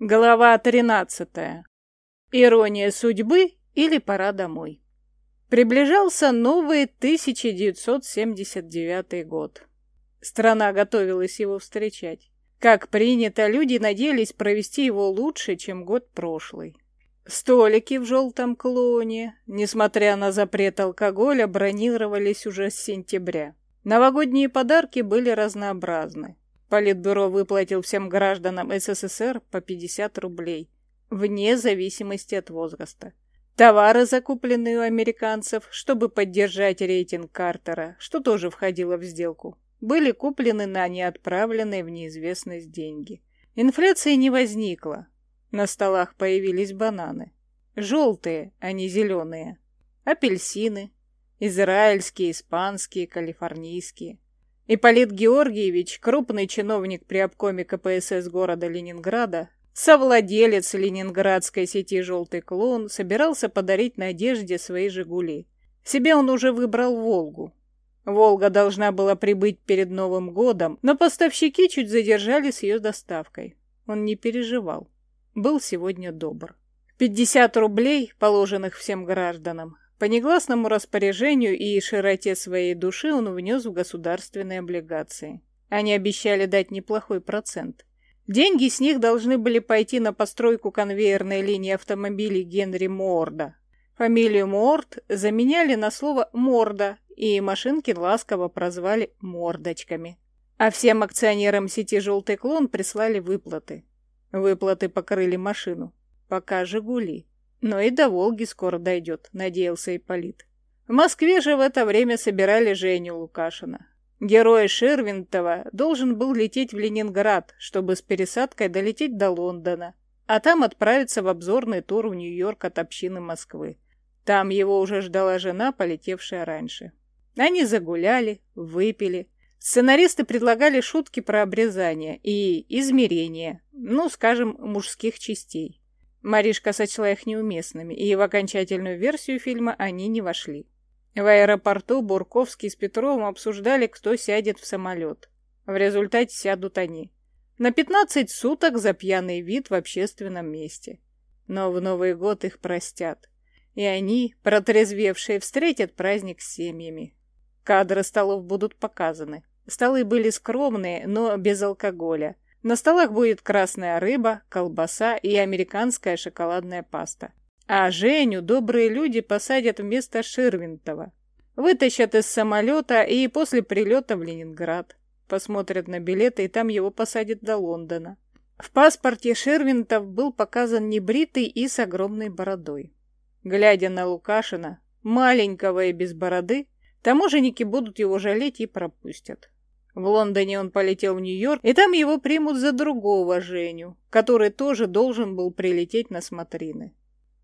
Глава 13. Ирония судьбы или пора домой. Приближался новый 1979 год. Страна готовилась его встречать. Как принято, люди надеялись провести его лучше, чем год прошлый. Столики в желтом клоне, несмотря на запрет алкоголя, бронировались уже с сентября. Новогодние подарки были разнообразны. Политбюро выплатил всем гражданам СССР по 50 рублей, вне зависимости от возраста. Товары, закупленные у американцев, чтобы поддержать рейтинг Картера, что тоже входило в сделку, были куплены на неотправленные в неизвестность деньги. Инфляции не возникло. На столах появились бананы. Желтые, а не зеленые. Апельсины. Израильские, испанские, калифорнийские. Ипполит Георгиевич, крупный чиновник при обкоме КПСС города Ленинграда, совладелец ленинградской сети «Желтый клон», собирался подарить Надежде свои «Жигули». Себе он уже выбрал «Волгу». «Волга» должна была прибыть перед Новым годом, но поставщики чуть задержали с ее доставкой. Он не переживал. Был сегодня добр. 50 рублей, положенных всем гражданам, по негласному распоряжению и широте своей души он внес в государственные облигации. Они обещали дать неплохой процент. Деньги с них должны были пойти на постройку конвейерной линии автомобилей Генри Морда. Фамилию Морд заменяли на слово «морда», и машинки ласково прозвали «мордочками». А всем акционерам сети «Желтый клон» прислали выплаты. Выплаты покрыли машину. Пока «Жигули». Но и до Волги скоро дойдет, надеялся Ипполит. В Москве же в это время собирали Женю Лукашина. Герой Ширвинтова должен был лететь в Ленинград, чтобы с пересадкой долететь до Лондона, а там отправиться в обзорный тур в Нью-Йорк от общины Москвы. Там его уже ждала жена, полетевшая раньше. Они загуляли, выпили. Сценаристы предлагали шутки про обрезание и измерение, ну, скажем, мужских частей. Маришка сочла их неуместными, и в окончательную версию фильма они не вошли. В аэропорту Бурковский с Петровым обсуждали, кто сядет в самолет. В результате сядут они. На 15 суток за пьяный вид в общественном месте. Но в Новый год их простят. И они, протрезвевшие, встретят праздник с семьями. Кадры столов будут показаны. Столы были скромные, но без алкоголя – на столах будет красная рыба, колбаса и американская шоколадная паста. А Женю добрые люди посадят вместо Ширвинтова. Вытащат из самолета и после прилета в Ленинград. Посмотрят на билеты, и там его посадят до Лондона. В паспорте Ширвинтов был показан небритый и с огромной бородой. Глядя на Лукашина, маленького и без бороды, таможенники будут его жалеть и пропустят. В Лондоне он полетел в Нью-Йорк, и там его примут за другого Женю, который тоже должен был прилететь на смотрины.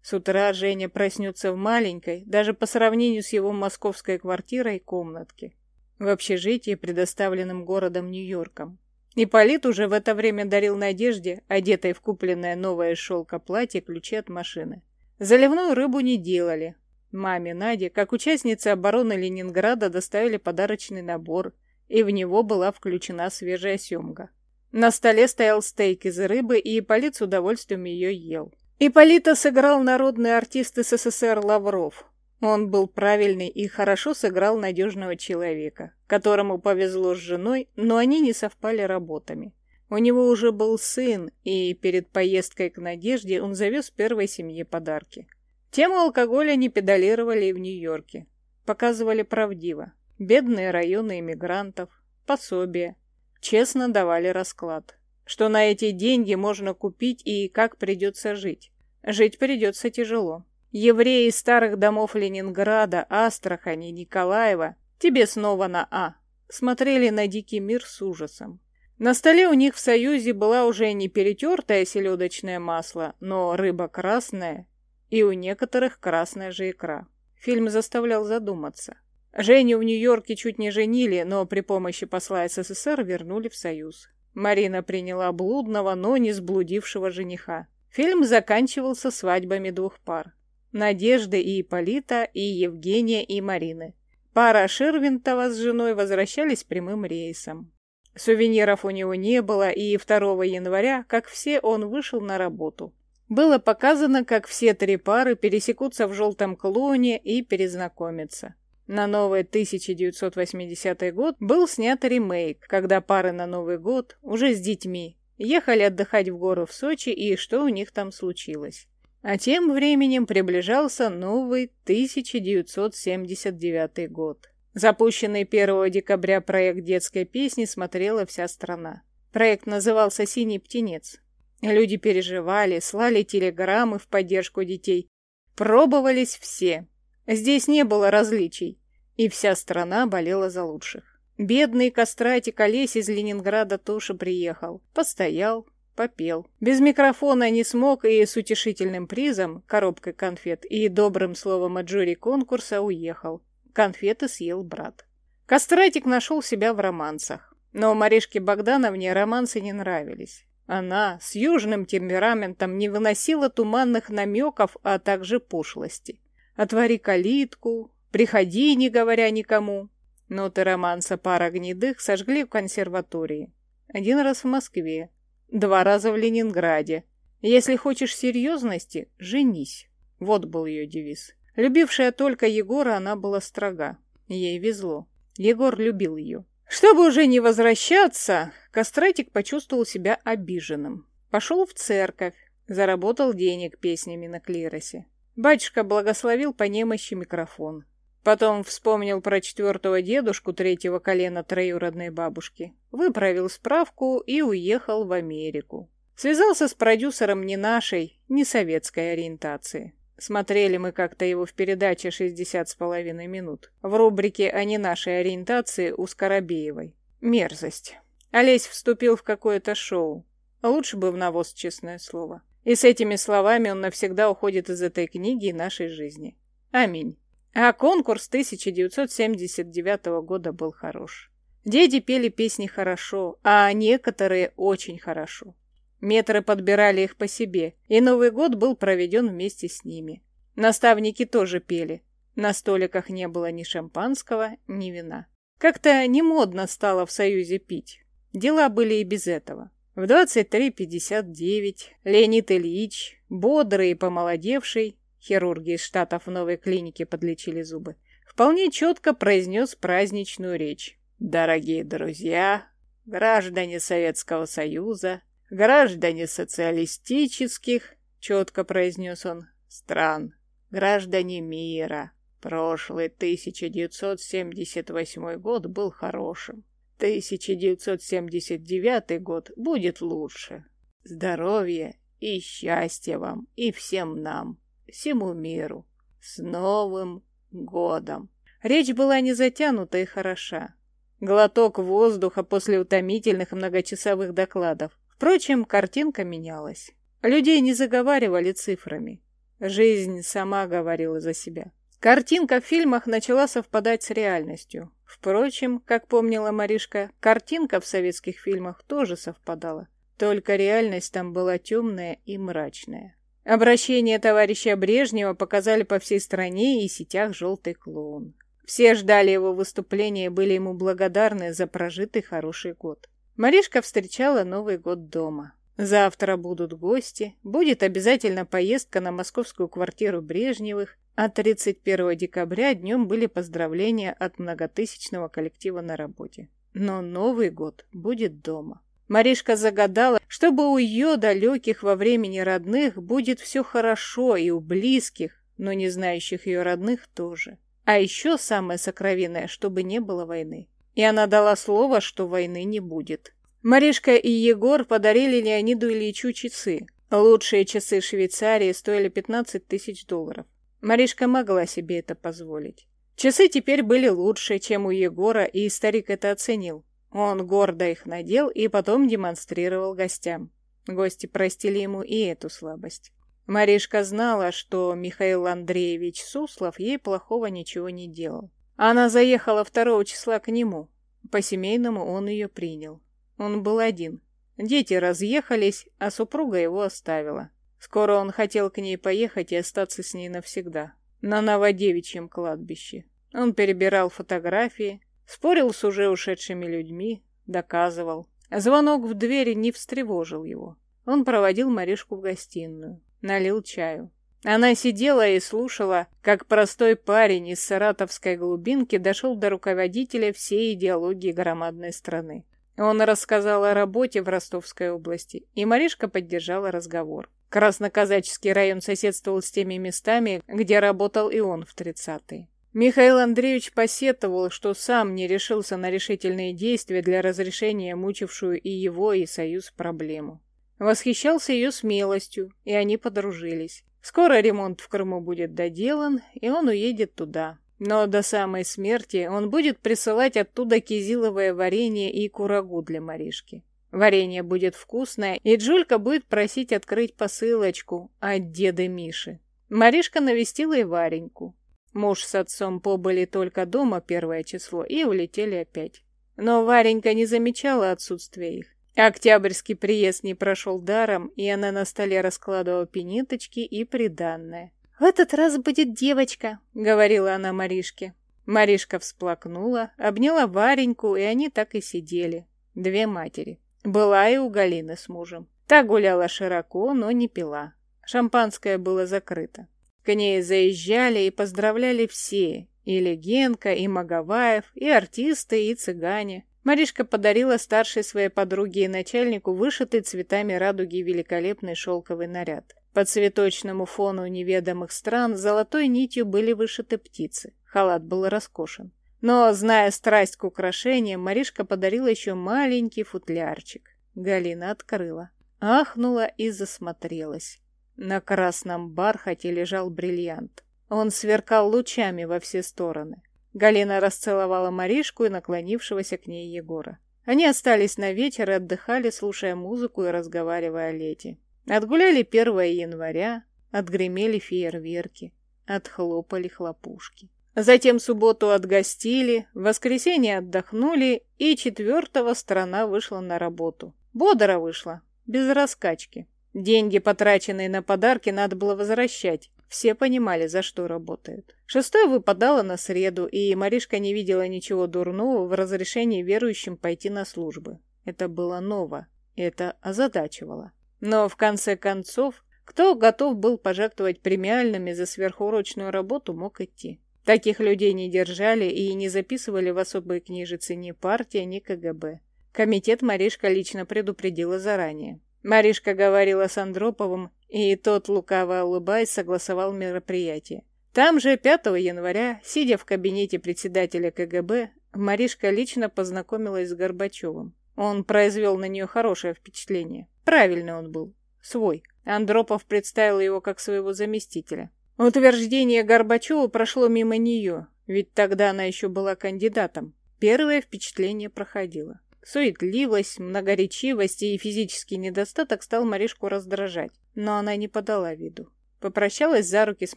С утра Женя проснется в маленькой, даже по сравнению с его московской квартирой, комнатке. В общежитии, предоставленном городом Нью-Йорком. Ипполит уже в это время дарил Надежде, одетой в купленное новое шелка платье, ключи от машины. Заливную рыбу не делали. Маме Наде, как участнице обороны Ленинграда, доставили подарочный набор – и в него была включена свежая семга. На столе стоял стейк из рыбы, и Ипполит с удовольствием ее ел. Ипполита сыграл народный артист СССР Лавров. Он был правильный и хорошо сыграл надежного человека, которому повезло с женой, но они не совпали работами. У него уже был сын, и перед поездкой к Надежде он завез первой семье подарки. Тему алкоголя не педалировали и в Нью-Йорке. Показывали правдиво бедные районы иммигрантов, пособия. Честно давали расклад, что на эти деньги можно купить и как придется жить. Жить придется тяжело. Евреи из старых домов Ленинграда, Астрахани, Николаева, тебе снова на А, смотрели на дикий мир с ужасом. На столе у них в Союзе была уже не перетертое селедочное масло, но рыба красная, и у некоторых красная же икра. Фильм заставлял задуматься. Женю в Нью-Йорке чуть не женили, но при помощи посла СССР вернули в Союз. Марина приняла блудного, но не сблудившего жениха. Фильм заканчивался свадьбами двух пар. Надежды и Ипполита, и Евгения и Марины. Пара Ширвинтова с женой возвращались прямым рейсом. Сувениров у него не было, и 2 января, как все, он вышел на работу. Было показано, как все три пары пересекутся в желтом клоне и перезнакомятся. На новый 1980 год был снят ремейк, когда пары на Новый год, уже с детьми, ехали отдыхать в горы в Сочи и что у них там случилось. А тем временем приближался новый 1979 год. Запущенный 1 декабря проект детской песни смотрела вся страна. Проект назывался «Синий птенец». Люди переживали, слали телеграммы в поддержку детей. Пробовались все. Здесь не было различий. И вся страна болела за лучших. Бедный костратик Олесь из Ленинграда тоже приехал. Постоял, попел. Без микрофона не смог и с утешительным призом, коробкой конфет и добрым словом от жюри конкурса уехал. Конфеты съел брат. Костратик нашел себя в романсах. Но Маришке Богдановне романсы не нравились. Она с южным темпераментом не выносила туманных намеков, а также пошлости. «Отвори калитку», «Приходи, не говоря никому». Ноты романса «Пара гнедых» сожгли в консерватории. Один раз в Москве, Два раза в Ленинграде. Если хочешь серьезности, женись. Вот был ее девиз. Любившая только Егора, она была строга. Ей везло. Егор любил ее. Чтобы уже не возвращаться, Костратик почувствовал себя обиженным. Пошел в церковь, заработал денег песнями на клиросе. Батюшка благословил по немощи микрофон. Потом вспомнил про четвертого дедушку третьего колена троюродной бабушки, выправил справку и уехал в Америку. Связался с продюсером не нашей, не советской ориентации. Смотрели мы как-то его в передаче «60 с половиной минут» в рубрике «О не нашей ориентации» у Скоробеевой. Мерзость. Олесь вступил в какое-то шоу. Лучше бы в навоз, честное слово. И с этими словами он навсегда уходит из этой книги и нашей жизни. Аминь. А конкурс 1979 года был хорош. Дети пели песни хорошо, а некоторые очень хорошо. Метры подбирали их по себе, и Новый год был проведен вместе с ними. Наставники тоже пели. На столиках не было ни шампанского, ни вина. Как-то не модно стало в Союзе пить. Дела были и без этого. В 23.59 Леонид Ильич, бодрый и помолодевший, хирурги из Штатов в новой клинике подлечили зубы, вполне четко произнес праздничную речь. «Дорогие друзья, граждане Советского Союза, граждане социалистических, четко произнес он, стран, граждане мира. Прошлый 1978 год был хорошим. 1979 год будет лучше. Здоровья и счастья вам и всем нам всему миру. С Новым годом! Речь была не затянута и хороша. Глоток воздуха после утомительных многочасовых докладов. Впрочем, картинка менялась. Людей не заговаривали цифрами. Жизнь сама говорила за себя. Картинка в фильмах начала совпадать с реальностью. Впрочем, как помнила Маришка, картинка в советских фильмах тоже совпадала. Только реальность там была темная и мрачная. Обращение товарища Брежнева показали по всей стране и сетях «Желтый клоун». Все ждали его выступления и были ему благодарны за прожитый хороший год. Маришка встречала Новый год дома. Завтра будут гости, будет обязательно поездка на московскую квартиру Брежневых, а 31 декабря днем были поздравления от многотысячного коллектива на работе. Но Новый год будет дома. Маришка загадала, чтобы у ее далеких во времени родных будет все хорошо и у близких, но не знающих ее родных тоже. А еще самое сокровенное, чтобы не было войны. И она дала слово, что войны не будет. Маришка и Егор подарили Леониду Ильичу часы. Лучшие часы Швейцарии стоили 15 тысяч долларов. Маришка могла себе это позволить. Часы теперь были лучше, чем у Егора, и старик это оценил. Он гордо их надел и потом демонстрировал гостям. Гости простили ему и эту слабость. Маришка знала, что Михаил Андреевич Суслов ей плохого ничего не делал. Она заехала 2 числа к нему. По-семейному он ее принял. Он был один. Дети разъехались, а супруга его оставила. Скоро он хотел к ней поехать и остаться с ней навсегда. На Новодевичьем кладбище. Он перебирал фотографии, Спорил с уже ушедшими людьми, доказывал. Звонок в дверь не встревожил его. Он проводил Маришку в гостиную, налил чаю. Она сидела и слушала, как простой парень из саратовской глубинки дошел до руководителя всей идеологии громадной страны. Он рассказал о работе в Ростовской области, и Маришка поддержала разговор. Красноказачский район соседствовал с теми местами, где работал и он в 30-е. Михаил Андреевич посетовал, что сам не решился на решительные действия для разрешения мучившую и его, и Союз проблему. Восхищался ее смелостью, и они подружились. Скоро ремонт в Крыму будет доделан, и он уедет туда. Но до самой смерти он будет присылать оттуда кизиловое варенье и курагу для Маришки. Варенье будет вкусное, и Джулька будет просить открыть посылочку от деда Миши. Маришка навестила и Вареньку. Муж с отцом побыли только дома первое число и улетели опять. Но Варенька не замечала отсутствия их. Октябрьский приезд не прошел даром, и она на столе раскладывала пениточки и приданное. «В этот раз будет девочка», — говорила она Маришке. Маришка всплакнула, обняла Вареньку, и они так и сидели. Две матери. Была и у Галины с мужем. Та гуляла широко, но не пила. Шампанское было закрыто. К ней заезжали и поздравляли все. И Легенко, и Маговаев, и артисты, и цыгане. Маришка подарила старшей своей подруге и начальнику вышитый цветами радуги великолепный шелковый наряд. По цветочному фону неведомых стран золотой нитью были вышиты птицы. Халат был роскошен. Но, зная страсть к украшениям, Маришка подарила еще маленький футлярчик. Галина открыла, ахнула и засмотрелась. На красном бархате лежал бриллиант. Он сверкал лучами во все стороны. Галина расцеловала Маришку и наклонившегося к ней Егора. Они остались на вечер и отдыхали, слушая музыку и разговаривая о лете. Отгуляли 1 января, отгремели фейерверки, отхлопали хлопушки. Затем субботу отгостили, в воскресенье отдохнули, и четвертого страна вышла на работу. Бодро вышла, без раскачки. Деньги, потраченные на подарки, надо было возвращать. Все понимали, за что работают. Шестое выпадало на среду, и Маришка не видела ничего дурного в разрешении верующим пойти на службы. Это было ново, это озадачивало. Но в конце концов, кто готов был пожертвовать премиальными за сверхурочную работу, мог идти. Таких людей не держали и не записывали в особые книжицы ни партия, ни КГБ. Комитет Маришка лично предупредила заранее. Маришка говорила с Андроповым, и тот, лукаво улыбаясь, согласовал мероприятие. Там же 5 января, сидя в кабинете председателя КГБ, Маришка лично познакомилась с Горбачевым. Он произвел на нее хорошее впечатление. Правильный он был. Свой. Андропов представил его как своего заместителя. Утверждение Горбачева прошло мимо нее, ведь тогда она еще была кандидатом. Первое впечатление проходило. Суетливость, многоречивость и физический недостаток стал Маришку раздражать, но она не подала виду. Попрощалась за руки с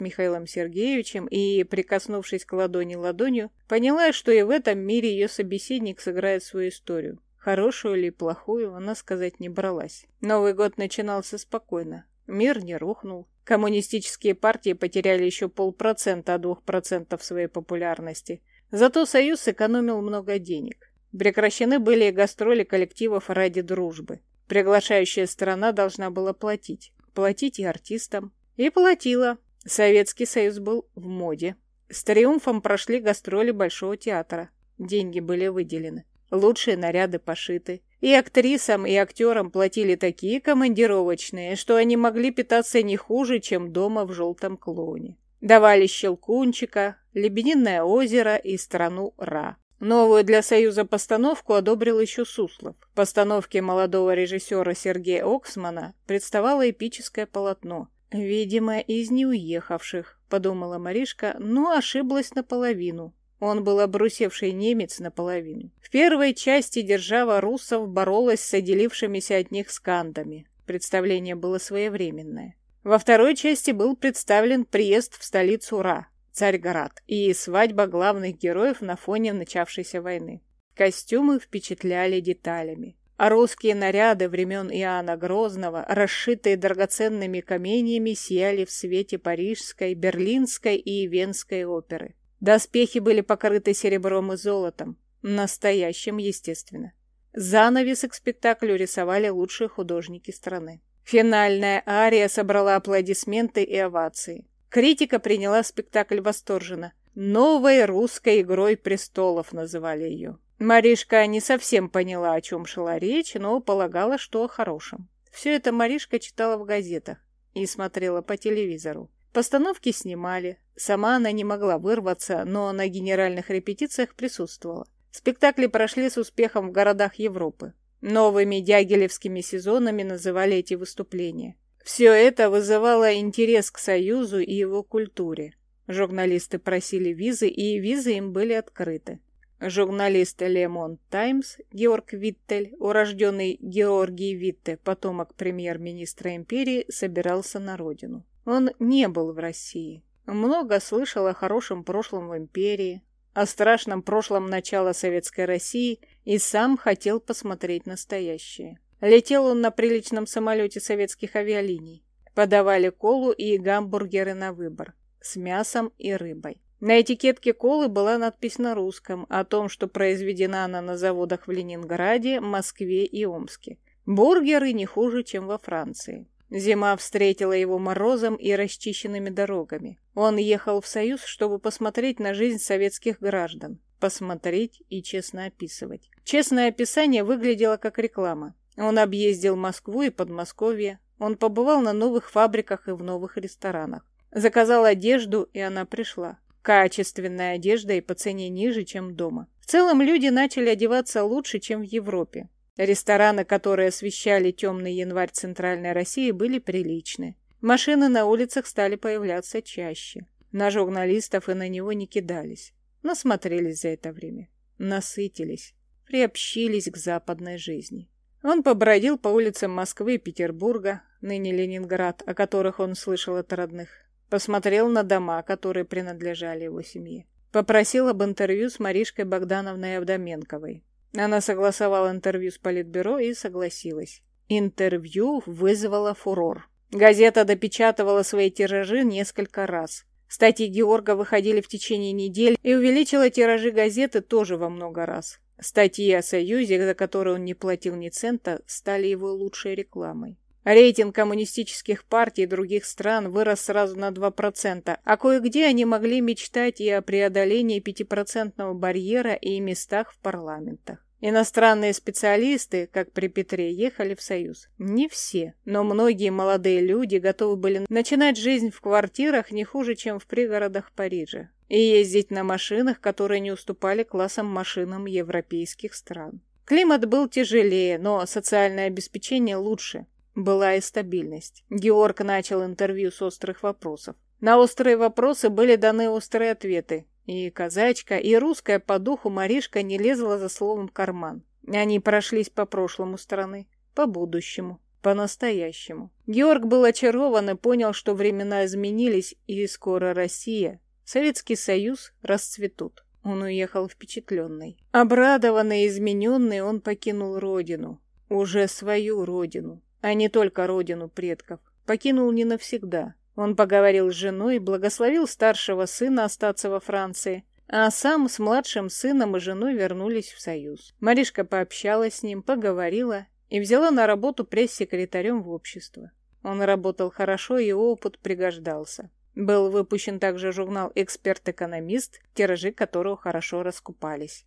Михаилом Сергеевичем и, прикоснувшись к ладони ладонью, поняла, что и в этом мире ее собеседник сыграет свою историю. Хорошую или плохую, она сказать не бралась. Новый год начинался спокойно. Мир не рухнул, Коммунистические партии потеряли еще полпроцента от двух процентов своей популярности. Зато Союз экономил много денег. Прекращены были и гастроли коллективов ради дружбы. Приглашающая страна должна была платить. Платить и артистам. И платила. Советский Союз был в моде. С триумфом прошли гастроли Большого театра. Деньги были выделены. Лучшие наряды пошиты. И актрисам, и актерам платили такие командировочные, что они могли питаться не хуже, чем дома в желтом клоуне. Давали Щелкунчика, Лебединое озеро и страну Ра. Новую для Союза постановку одобрил еще Суслов. В постановке молодого режиссера Сергея Оксмана представало эпическое полотно. «Видимо, из неуехавших», — подумала Маришка, но ошиблась наполовину. Он был обрусевший немец наполовину. В первой части держава русов боролась с отделившимися от них скандами. Представление было своевременное. Во второй части был представлен приезд в столицу Ра, Царьград, и свадьба главных героев на фоне начавшейся войны. Костюмы впечатляли деталями. А русские наряды времен Иоанна Грозного, расшитые драгоценными каменьями, сияли в свете парижской, берлинской и венской оперы. Доспехи были покрыты серебром и золотом. Настоящим, естественно. Занавес к спектаклю рисовали лучшие художники страны. Финальная ария собрала аплодисменты и овации. Критика приняла спектакль восторженно. «Новой русской игрой престолов» называли ее. Маришка не совсем поняла, о чем шла речь, но полагала, что о хорошем. Все это Маришка читала в газетах и смотрела по телевизору. Постановки снимали. Сама она не могла вырваться, но на генеральных репетициях присутствовала. Спектакли прошли с успехом в городах Европы. Новыми дягилевскими сезонами называли эти выступления. Все это вызывало интерес к Союзу и его культуре. Журналисты просили визы, и визы им были открыты. Журналист Monde Times Георг Виттель, урожденный Георгий Витте, потомок премьер-министра империи, собирался на родину. Он не был в России. Много слышал о хорошем прошлом в империи, о страшном прошлом начала Советской России и сам хотел посмотреть настоящее. Летел он на приличном самолете советских авиалиний. Подавали колу и гамбургеры на выбор, с мясом и рыбой. На этикетке колы была надпись на русском о том, что произведена она на заводах в Ленинграде, Москве и Омске. Бургеры не хуже, чем во Франции. Зима встретила его морозом и расчищенными дорогами. Он ехал в Союз, чтобы посмотреть на жизнь советских граждан. Посмотреть и честно описывать. Честное описание выглядело как реклама. Он объездил Москву и Подмосковье. Он побывал на новых фабриках и в новых ресторанах. Заказал одежду, и она пришла. Качественная одежда и по цене ниже, чем дома. В целом люди начали одеваться лучше, чем в Европе. Рестораны, которые освещали темный январь Центральной России, были приличны. Машины на улицах стали появляться чаще. На журналистов и на него не кидались. Насмотрелись за это время. Насытились. Приобщились к западной жизни. Он побродил по улицам Москвы и Петербурга, ныне Ленинград, о которых он слышал от родных. Посмотрел на дома, которые принадлежали его семье. Попросил об интервью с Маришкой Богдановной Авдоменковой. Она согласовала интервью с Политбюро и согласилась. Интервью вызвало фурор. Газета допечатывала свои тиражи несколько раз. Статьи Георга выходили в течение недель и увеличила тиражи газеты тоже во много раз. Статьи о Союзе, за которые он не платил ни цента, стали его лучшей рекламой. Рейтинг коммунистических партий других стран вырос сразу на 2%, а кое-где они могли мечтать и о преодолении 5% барьера и местах в парламентах. Иностранные специалисты, как при Петре, ехали в Союз. Не все, но многие молодые люди готовы были начинать жизнь в квартирах не хуже, чем в пригородах Парижа, и ездить на машинах, которые не уступали классам машинам европейских стран. Климат был тяжелее, но социальное обеспечение лучше. Была и стабильность. Георг начал интервью с острых вопросов. На острые вопросы были даны острые ответы, и казачка, и русская по духу Маришка не лезла за словом карман. Они прошлись по прошлому стороны, по будущему, по настоящему. Георг был очарован и понял, что времена изменились, и скоро Россия, Советский Союз расцветут. Он уехал впечатленный. Обрадованный и измененный, он покинул родину. Уже свою родину, а не только родину предков. Покинул не навсегда, он поговорил с женой, благословил старшего сына остаться во Франции, а сам с младшим сыном и женой вернулись в Союз. Маришка пообщалась с ним, поговорила и взяла на работу пресс-секретарем в общество. Он работал хорошо, и опыт пригождался. Был выпущен также журнал «Эксперт-экономист», тиражи которого хорошо раскупались.